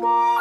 Bye.